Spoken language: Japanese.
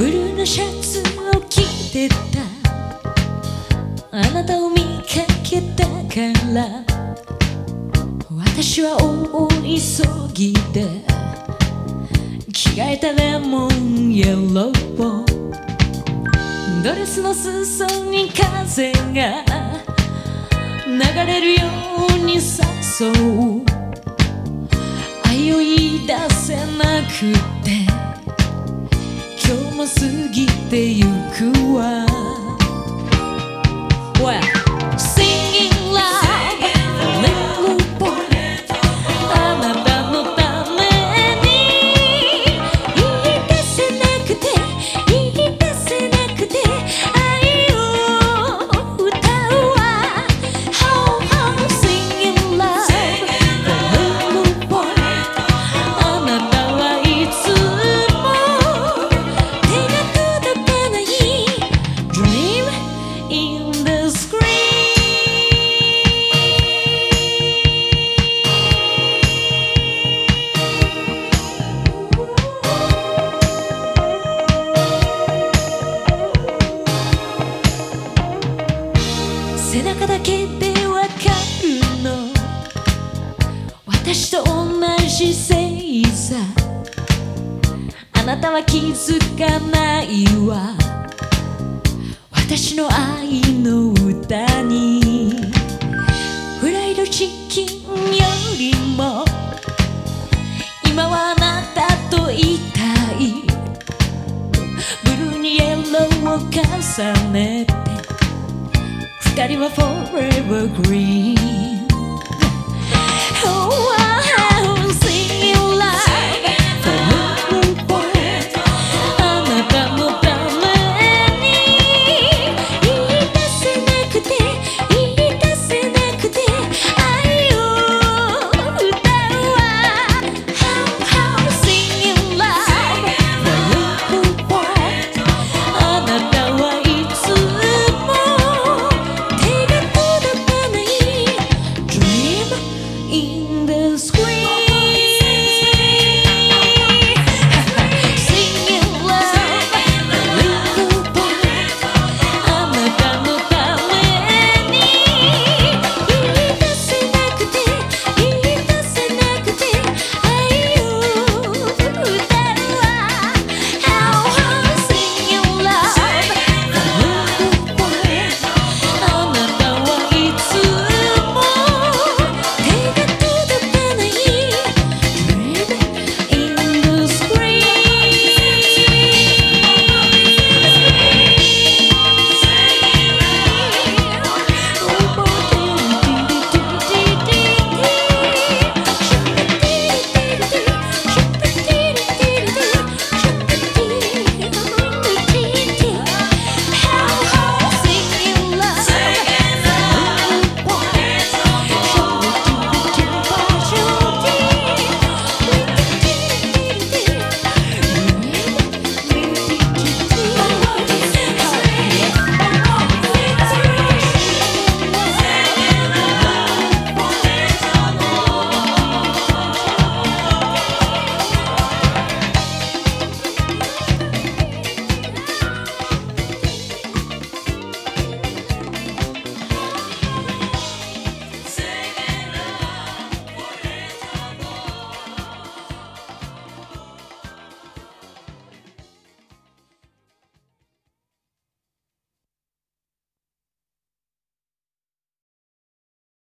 ブルーのシャツを着てた。あなたを見かけたから。私は大急ぎで。着替えたレモンイエロードレスの裾に風が。流れるように誘う。愛を言い出せなくて。づかないわ。私の愛の歌にフライドチキンよりも今はあなたといたい。ブルーにイエローを重ねて二人は forever green